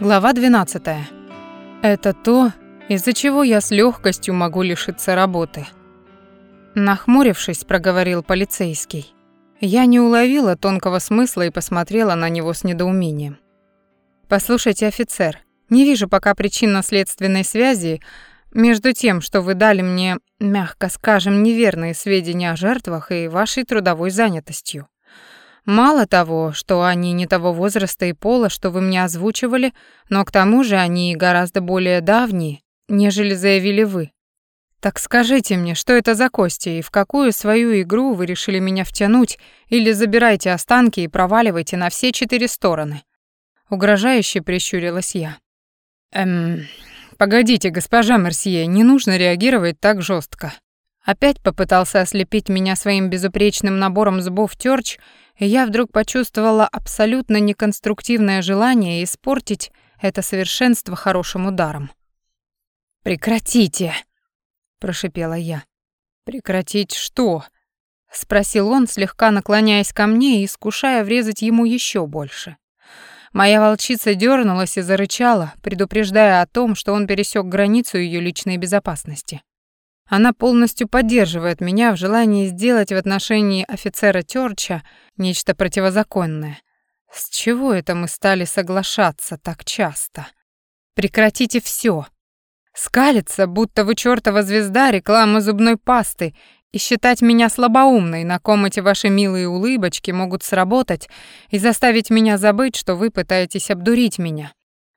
Глава 12. Это то, из-за чего я с легкостью могу лишиться работы. Нахмурившись, проговорил полицейский. Я не уловила тонкого смысла и посмотрела на него с недоумением. Послушайте, офицер, не вижу пока причинно-следственной связи между тем, что вы дали мне, мягко скажем, неверные сведения о жертвах и вашей трудовой занятостью. Мало того, что они не того возраста и пола, что вы мне озвучивали, но к тому же они гораздо более давние, нежели заявили вы. Так скажите мне, что это за кости и в какую свою игру вы решили меня втянуть, или забирайте останки и проваливайте на все четыре стороны? Угрожающе прищурилась я. Эм, погодите, госпожа Мерсье, не нужно реагировать так жестко. Опять попытался ослепить меня своим безупречным набором зубов Тёрч, я вдруг почувствовала абсолютно неконструктивное желание испортить это совершенство хорошим ударом. «Прекратите!» — прошипела я. «Прекратить что?» — спросил он, слегка наклоняясь ко мне и искушая врезать ему еще больше. Моя волчица дернулась и зарычала, предупреждая о том, что он пересек границу ее личной безопасности. Она полностью поддерживает меня в желании сделать в отношении офицера Тёрча нечто противозаконное. С чего это мы стали соглашаться так часто? Прекратите все. Скалиться, будто вы чёртова звезда рекламы зубной пасты, и считать меня слабоумной, на ком эти ваши милые улыбочки могут сработать и заставить меня забыть, что вы пытаетесь обдурить меня.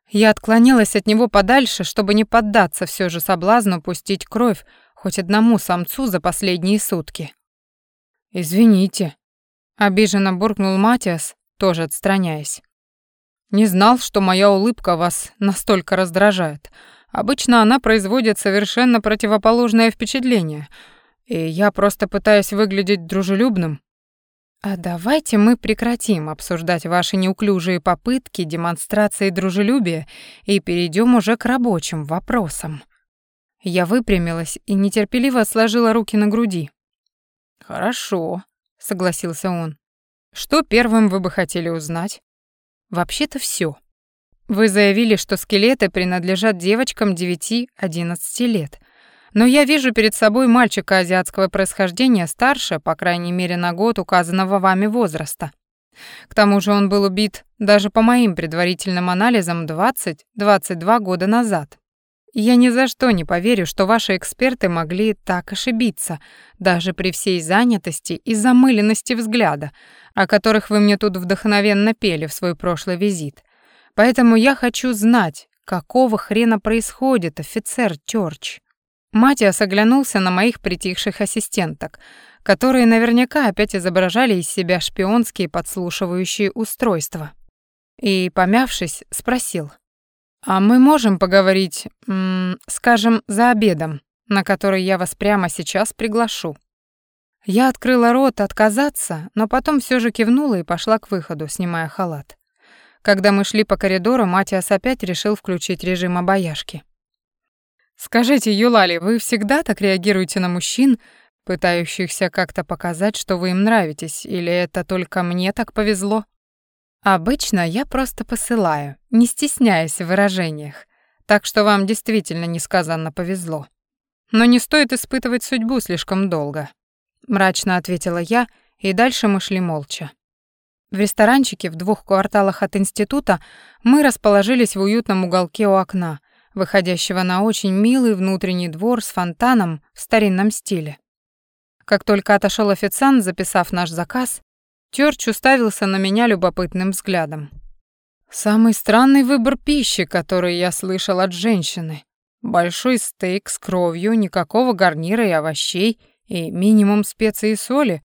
Я отклонилась от него подальше, чтобы не поддаться все же соблазну пустить кровь хоть одному самцу за последние сутки. «Извините», — обиженно буркнул Матиас, тоже отстраняясь. «Не знал, что моя улыбка вас настолько раздражает. Обычно она производит совершенно противоположное впечатление, и я просто пытаюсь выглядеть дружелюбным». «А давайте мы прекратим обсуждать ваши неуклюжие попытки демонстрации дружелюбия и перейдем уже к рабочим вопросам», я выпрямилась и нетерпеливо сложила руки на груди. «Хорошо», — согласился он. «Что первым вы бы хотели узнать?» «Вообще-то все. Вы заявили, что скелеты принадлежат девочкам 9-11 лет. Но я вижу перед собой мальчика азиатского происхождения старше, по крайней мере, на год указанного вами возраста. К тому же он был убит даже по моим предварительным анализам 20-22 года назад. Я ни за что не поверю, что ваши эксперты могли так ошибиться, даже при всей занятости и замыленности взгляда, о которых вы мне тут вдохновенно пели в свой прошлый визит. Поэтому я хочу знать, какого хрена происходит, офицер Тёрч. Матиас оглянулся на моих притихших ассистенток, которые наверняка опять изображали из себя шпионские подслушивающие устройства. И, помявшись, спросил — а мы можем поговорить, скажем, за обедом, на который я вас прямо сейчас приглашу. Я открыла рот отказаться, но потом все же кивнула и пошла к выходу, снимая халат. Когда мы шли по коридору, Матиас опять решил включить режим обаяшки. «Скажите, Юлали, вы всегда так реагируете на мужчин, пытающихся как-то показать, что вы им нравитесь, или это только мне так повезло?» Обычно я просто посылаю, не стесняясь в выражениях, так что вам действительно несказанно повезло. Но не стоит испытывать судьбу слишком долго, мрачно ответила я, и дальше мы шли молча. В ресторанчике в двух кварталах от института мы расположились в уютном уголке у окна, выходящего на очень милый внутренний двор с фонтаном в старинном стиле. Как только отошел официант, записав наш заказ, Тёрч уставился на меня любопытным взглядом. «Самый странный выбор пищи, который я слышал от женщины. Большой стейк с кровью, никакого гарнира и овощей, и минимум специй и соли.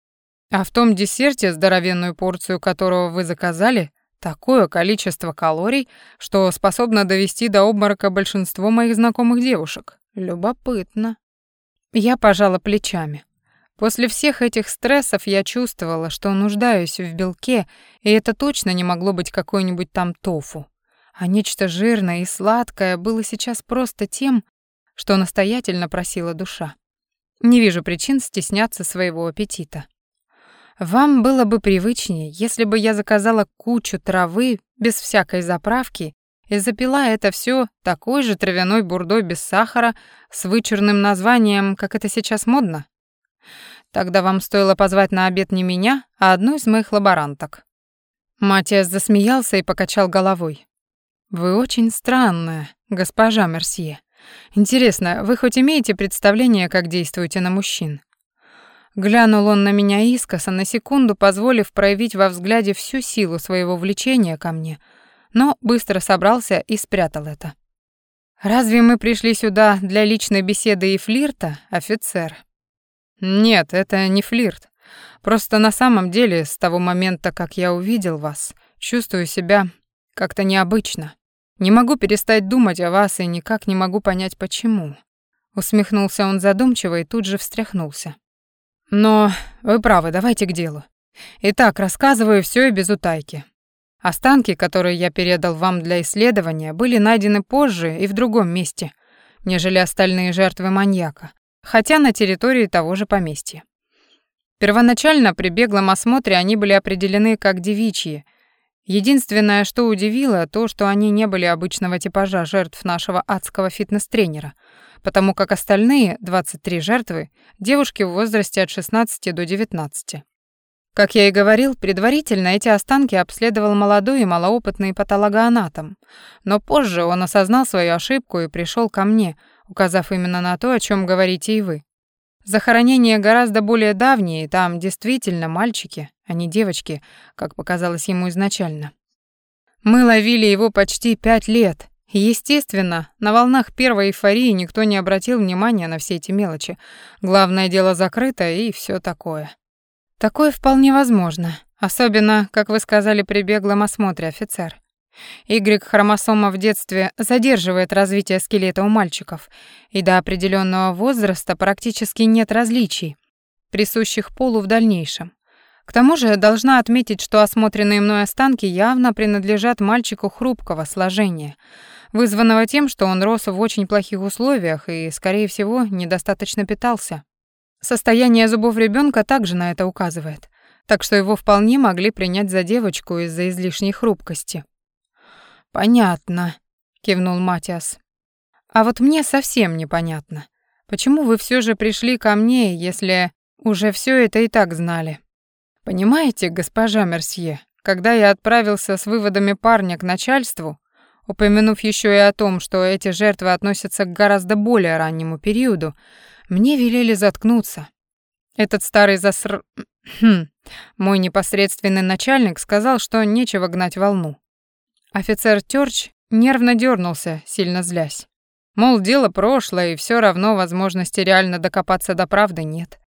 А в том десерте, здоровенную порцию которого вы заказали, такое количество калорий, что способно довести до обморока большинство моих знакомых девушек. Любопытно». Я пожала плечами. После всех этих стрессов я чувствовала, что нуждаюсь в белке, и это точно не могло быть какой-нибудь там тофу. А нечто жирное и сладкое было сейчас просто тем, что настоятельно просила душа. Не вижу причин стесняться своего аппетита. Вам было бы привычнее, если бы я заказала кучу травы без всякой заправки и запила это все такой же травяной бурдой без сахара с вычурным названием, как это сейчас модно. Тогда вам стоило позвать на обед не меня, а одну из моих лаборанток. Матиас засмеялся и покачал головой. Вы очень странная, госпожа Мерсье. Интересно, вы хоть имеете представление, как действуете на мужчин? Глянул он на меня искоса, на секунду позволив проявить во взгляде всю силу своего влечения ко мне, но быстро собрался и спрятал это. «Разве мы пришли сюда для личной беседы и флирта, офицер?» «Нет, это не флирт. Просто на самом деле, с того момента, как я увидел вас, чувствую себя как-то необычно. Не могу перестать думать о вас и никак не могу понять, почему». Усмехнулся он задумчиво и тут же встряхнулся. Но вы правы, давайте к делу. Итак, рассказываю все и без утайки. Останки, которые я передал вам для исследования, были найдены позже и в другом месте, нежели остальные жертвы маньяка, хотя на территории того же поместья. Первоначально при беглом осмотре они были определены как девичьи. Единственное, что удивило, то, что они не были обычного типажа жертв нашего адского фитнес-тренера — потому как остальные 23 жертвы — девушки в возрасте от 16 до 19. Как я и говорил, предварительно эти останки обследовал молодой и малоопытный патологоанатом, но позже он осознал свою ошибку и пришел ко мне, указав именно на то, о чем говорите и вы. Захоронения гораздо более давние, там действительно мальчики, а не девочки, как показалось ему изначально. Мы ловили его почти пять лет, Естественно, на волнах первой эйфории никто не обратил внимания на все эти мелочи. Главное дело закрыто и все такое. Такое вполне возможно, особенно, как вы сказали при беглом осмотре, офицер. Y-хромосома в детстве задерживает развитие скелета у мальчиков, и до определенного возраста практически нет различий, присущих полу в дальнейшем. К тому же должна отметить, что осмотренные мной останки явно принадлежат мальчику хрупкого сложения, вызванного тем, что он рос в очень плохих условиях и, скорее всего, недостаточно питался. Состояние зубов ребенка также на это указывает, так что его вполне могли принять за девочку из-за излишней хрупкости. «Понятно», — кивнул Матиас. «А вот мне совсем непонятно, почему вы все же пришли ко мне, если уже все это и так знали?» Понимаете, госпожа Мерсье, когда я отправился с выводами парня к начальству, упомянув еще и о том, что эти жертвы относятся к гораздо более раннему периоду, мне велели заткнуться. Этот старый заср... Мой непосредственный начальник сказал, что нечего гнать волну. Офицер Тёрч нервно дернулся, сильно злясь. Мол, дело прошлое, и все равно возможности реально докопаться до правды нет.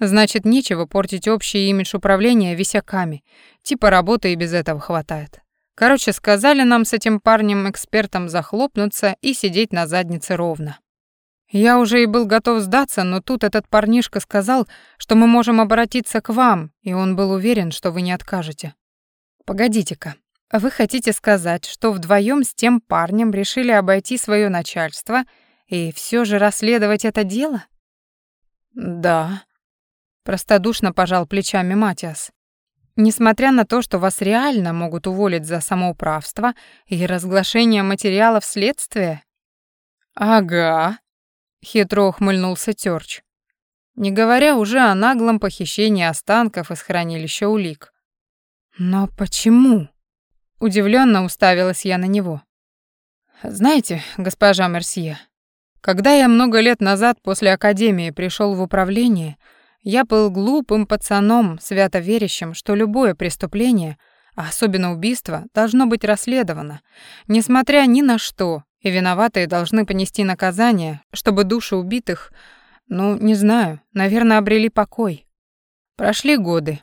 Значит, нечего портить общий имидж управления висяками. Типа работы и без этого хватает. Короче, сказали нам с этим парнем-экспертом захлопнуться и сидеть на заднице ровно. Я уже и был готов сдаться, но тут этот парнишка сказал, что мы можем обратиться к вам, и он был уверен, что вы не откажете. Погодите-ка, вы хотите сказать, что вдвоем с тем парнем решили обойти свое начальство и все же расследовать это дело? Да, Простодушно пожал плечами Матиас. Несмотря на то, что вас реально могут уволить за самоуправство и разглашение материалов следствия? Ага, хитро ухмыльнулся Тёрч. Не говоря уже о наглом похищении останков из хранилища улик. Но почему? Удивленно уставилась я на него. Знаете, госпожа Мерсье, когда я много лет назад после академии пришел в управление, я был глупым пацаном, свято верящим, что любое преступление, а особенно убийство, должно быть расследовано, несмотря ни на что, и виноватые должны понести наказание, чтобы души убитых, ну, не знаю, наверное, обрели покой. Прошли годы.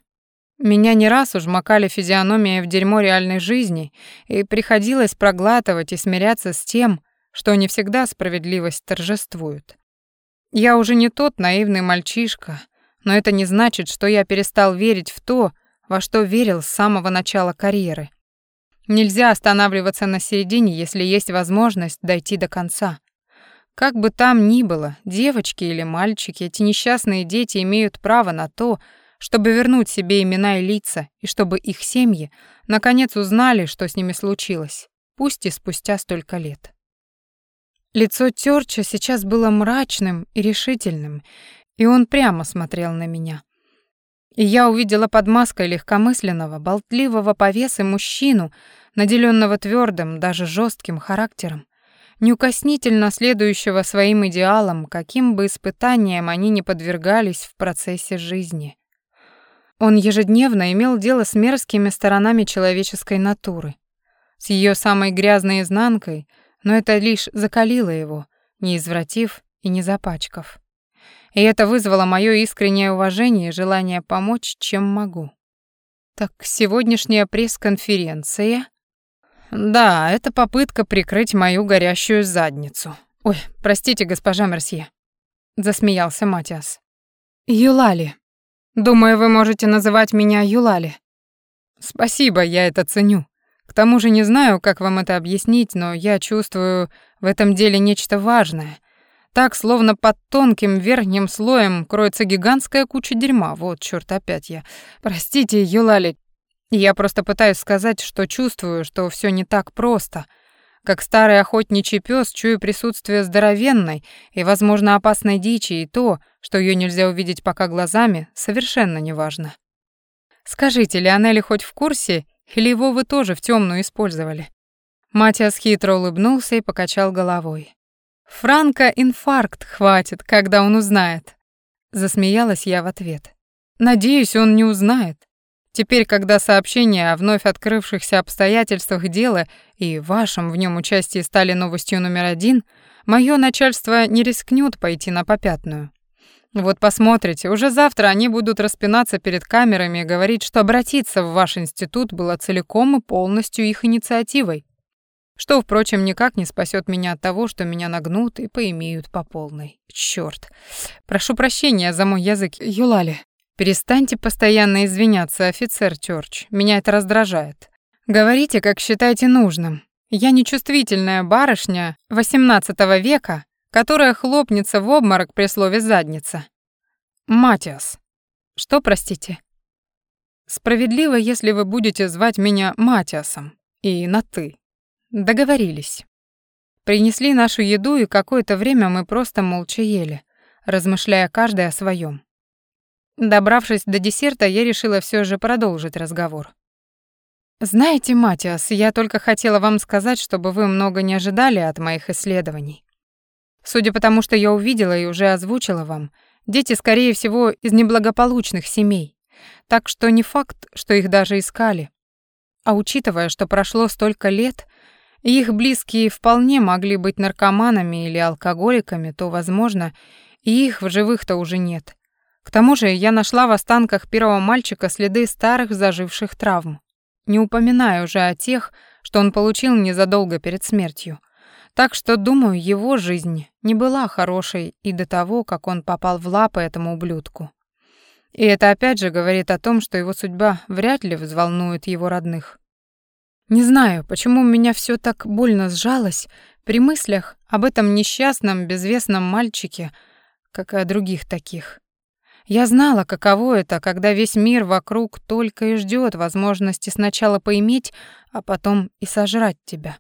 Меня не раз уж макали физиономией в дерьмо реальной жизни, и приходилось проглатывать и смиряться с тем, что не всегда справедливость торжествует. Я уже не тот наивный мальчишка, но это не значит, что я перестал верить в то, во что верил с самого начала карьеры. Нельзя останавливаться на середине, если есть возможность дойти до конца. Как бы там ни было, девочки или мальчики, эти несчастные дети имеют право на то, чтобы вернуть себе имена и лица, и чтобы их семьи наконец узнали, что с ними случилось. пусть и спустя столько лет. Лицо Тёрча сейчас было мрачным и решительным, и он прямо смотрел на меня. И я увидела под маской легкомысленного, болтливого повесы мужчину, наделенного твердым, даже жестким характером, неукоснительно следующего своим идеалам, каким бы испытаниям они ни подвергались в процессе жизни. Он ежедневно имел дело с мерзкими сторонами человеческой натуры, с ее самой грязной изнанкой, но это лишь закалило его, не извратив и не запачкав. И это вызвало мое искреннее уважение и желание помочь, чем могу. Так сегодняшняя пресс-конференция да, это попытка прикрыть мою горящую задницу. Ой, простите, госпожа Мерсье, засмеялся Матиас. Юлали. Думаю, вы можете называть меня Юлали. Спасибо, я это ценю. К тому же не знаю, как вам это объяснить, но я чувствую в этом деле нечто важное. Так, словно под тонким верхним слоем кроется гигантская куча дерьма. Вот, чёрт, опять я. Простите, Юлали, я просто пытаюсь сказать, что чувствую, что все не так просто. Как старый охотничий пес чую присутствие здоровенной и, возможно, опасной дичи, и то, что ее нельзя увидеть пока глазами, совершенно неважно. Скажите, Леонели хоть в курсе, или его вы тоже в темную использовали? Матиас хитро улыбнулся и покачал головой. Франка инфаркт хватит, когда он узнает. Засмеялась я в ответ. Надеюсь, он не узнает. Теперь, когда сообщения о вновь открывшихся обстоятельствах дела и вашем в нем участии стали новостью номер один, мое начальство не рискнет пойти на попятную. Вот посмотрите, уже завтра они будут распинаться перед камерами и говорить, что обратиться в ваш институт было целиком и полностью их инициативой. Что, впрочем, никак не спасет меня от того, что меня нагнут и поимеют по полной. Чёрт. Прошу прощения за мой язык, Юлали. Перестаньте постоянно извиняться, офицер Чёрч. Меня это раздражает. Говорите, как считаете нужным. Я нечувствительная барышня XVIII века, которая хлопнется в обморок при слове «задница». Матиас. Что, простите? Справедливо, если вы будете звать меня Матиасом. И на «ты». Договорились. Принесли нашу еду, и какое-то время мы просто молча ели, размышляя каждый о своем. Добравшись до десерта, я решила все же продолжить разговор. «Знаете, Матиас, я только хотела вам сказать, чтобы вы много не ожидали от моих исследований. Судя по тому, что я увидела и уже озвучила вам, дети, скорее всего, из неблагополучных семей, так что не факт, что их даже искали. А учитывая, что прошло столько лет, их близкие вполне могли быть наркоманами или алкоголиками, то, возможно, и их в живых-то уже нет. К тому же я нашла в останках первого мальчика следы старых заживших травм. Не упоминая уже о тех, что он получил незадолго перед смертью. Так что, думаю, его жизнь не была хорошей и до того, как он попал в лапы этому ублюдку. И это опять же говорит о том, что его судьба вряд ли взволнует его родных. Не знаю, почему меня все так больно сжалось при мыслях об этом несчастном, безвестном мальчике, как и о других таких. Я знала, каково это, когда весь мир вокруг только и ждет возможности сначала поиметь, а потом и сожрать тебя.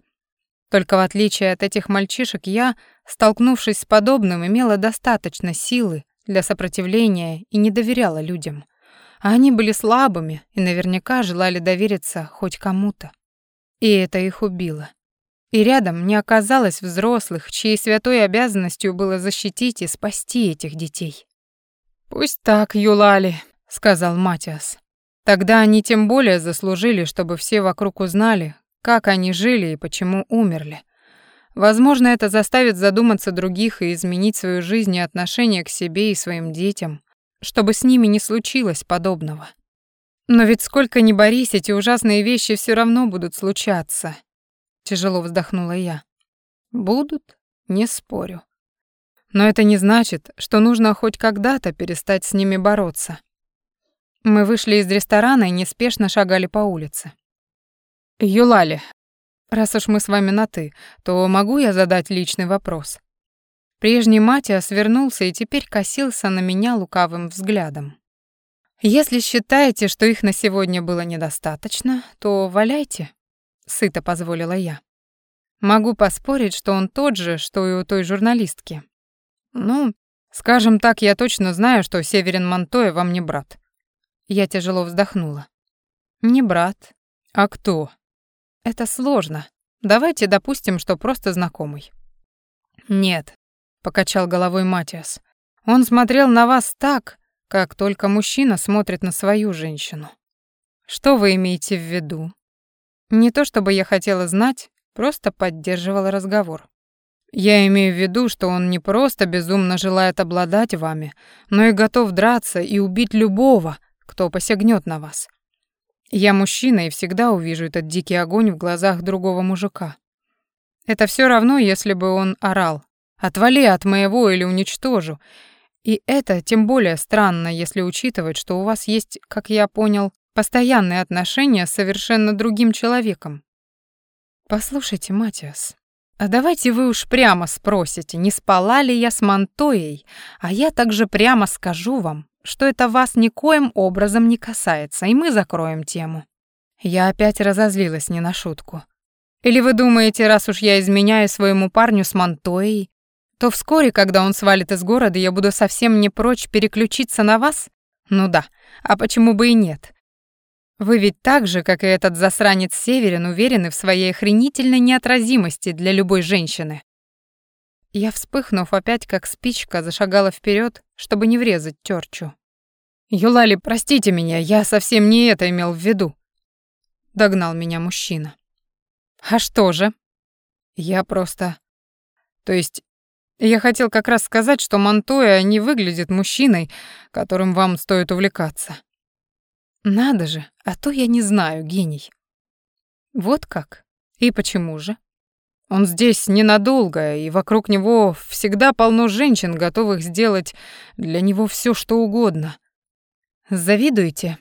Только в отличие от этих мальчишек, я, столкнувшись с подобным, имела достаточно силы для сопротивления и не доверяла людям. А они были слабыми и наверняка желали довериться хоть кому-то. И это их убило. И рядом не оказалось взрослых, чьей святой обязанностью было защитить и спасти этих детей. «Пусть так, Юлали», — сказал Матиас. «Тогда они тем более заслужили, чтобы все вокруг узнали, как они жили и почему умерли. Возможно, это заставит задуматься других и изменить свою жизнь и отношение к себе и своим детям, чтобы с ними не случилось подобного. Но ведь сколько ни борись, эти ужасные вещи все равно будут случаться», — тяжело вздохнула я. «Будут, не спорю». Но это не значит, что нужно хоть когда-то перестать с ними бороться. Мы вышли из ресторана и неспешно шагали по улице. «Юлали, раз уж мы с вами на «ты», то могу я задать личный вопрос?» Прежний Матиас вернулся и теперь косился на меня лукавым взглядом. «Если считаете, что их на сегодня было недостаточно, то валяйте», — сыто позволила я. Могу поспорить, что он тот же, что и у той журналистки. Ну, скажем так, я точно знаю, что Северин Монтоя вам не брат. Я тяжело вздохнула. Не брат. А кто? Это сложно. Давайте допустим, что просто знакомый. Нет, покачал головой Матиас. Он смотрел на вас так, как только мужчина смотрит на свою женщину. Что вы имеете в виду? Не то чтобы я хотела знать, просто поддерживала разговор. Я имею в виду, что он не просто безумно желает обладать вами, но и готов драться и убить любого, кто посягнет на вас. Я мужчина и всегда увижу этот дикий огонь в глазах другого мужика. Это все равно, если бы он орал «Отвали от моего или уничтожу». И это тем более странно, если учитывать, что у вас есть, как я понял, постоянные отношения с совершенно другим человеком. Послушайте, Матиас, а давайте вы уж прямо спросите, не спала ли я с Монтоей, а я также прямо скажу вам, что это вас никоим образом не касается, и мы закроем тему. Я опять разозлилась не на шутку. Или вы думаете, раз уж я изменяю своему парню с Монтоей, то вскоре, когда он свалит из города, я буду совсем не прочь переключиться на вас? Ну да, а почему бы и нет? Вы ведь так же, как и этот засранец Северин, уверены в своей охренительной неотразимости для любой женщины. Я, вспыхнув опять как спичка, зашагала вперед, чтобы не врезать Тёрчу. «Юлали, простите меня, я совсем не это имел в виду», — догнал меня мужчина. «А что же?» «Я просто...» «То есть я хотел как раз сказать, что Монтоя не выглядит мужчиной, которым вам стоит увлекаться». «Надо же, а то я не знаю, гений». «Вот как? И почему же?» Он здесь ненадолго, и вокруг него всегда полно женщин, готовых сделать для него все, что угодно. Завидуете?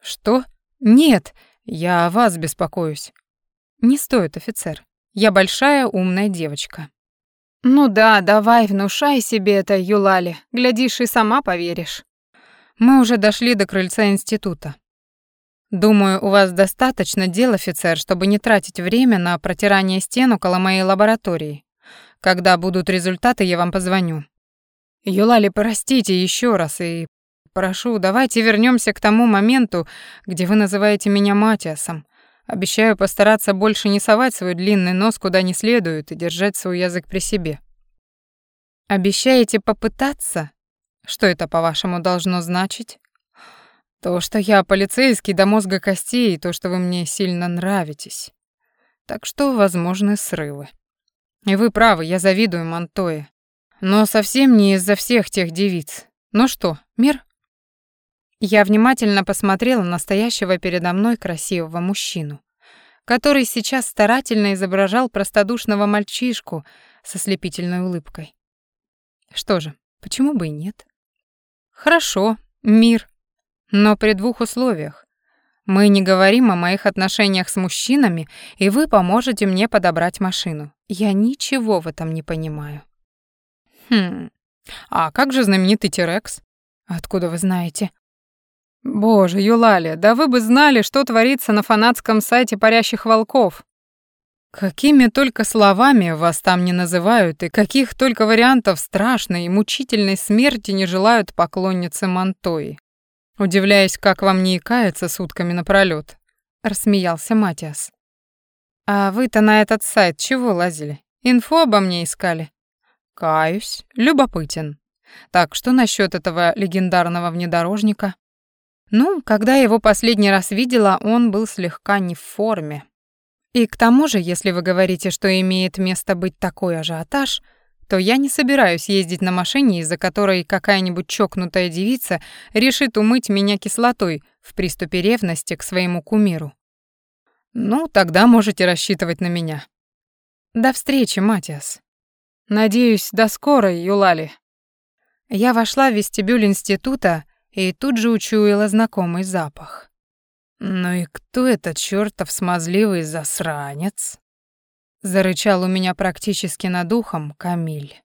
Что? Нет, я о вас беспокоюсь. Не стоит, офицер. Я большая умная девочка. Ну да, давай, внушай себе это, Юлали. Глядишь, и сама поверишь. Мы уже дошли до крыльца института. Думаю, у вас достаточно дел, офицер, чтобы не тратить время на протирание стен около моей лаборатории. Когда будут результаты, я вам позвоню. Юлали, простите еще раз и прошу, давайте вернемся к тому моменту, где вы называете меня Матиасом. Обещаю постараться больше не совать свой длинный нос куда не следует и держать свой язык при себе. Обещаете попытаться? Что это, по-вашему, должно значить? То, что я полицейский до мозга костей, и то, что вы мне сильно нравитесь. Так что возможны срывы. И вы правы, я завидую Монтое. Но совсем не из-за всех тех девиц. Ну что, мир? Я внимательно посмотрела на стоящего передо мной красивого мужчину, который сейчас старательно изображал простодушного мальчишку со слепительной улыбкой. Что же, почему бы и нет? Хорошо, мир. Но при двух условиях. Мы не говорим о моих отношениях с мужчинами, и вы поможете мне подобрать машину. Я ничего в этом не понимаю. Хм. А как же знаменитый Тирекс? Откуда вы знаете? Боже, Юлалия, да вы бы знали, что творится на фанатском сайте парящих волков. Какими только словами вас там не называют, и каких только вариантов страшной и мучительной смерти не желают поклонницы Монтои. Удивляясь, как вам не икается сутками напролёт, рассмеялся Матиас. А вы-то на этот сайт чего лазили? Инфу обо мне искали? Каюсь, любопытен. Так, что насчет этого легендарного внедорожника? Ну, когда я его последний раз видела, он был слегка не в форме. И к тому же, если вы говорите, что имеет место быть такой ажиотаж, то я не собираюсь ездить на машине, из-за которой какая-нибудь чокнутая девица решит умыть меня кислотой в приступе ревности к своему кумиру. Ну, тогда можете рассчитывать на меня. До встречи, Матиас. Надеюсь, до скорой, Юлали. Я вошла в вестибюль института и тут же учуяла знакомый запах. «Ну и кто этот чёртов смазливый засранец?» Зарычал у меня практически над ухом Камиль.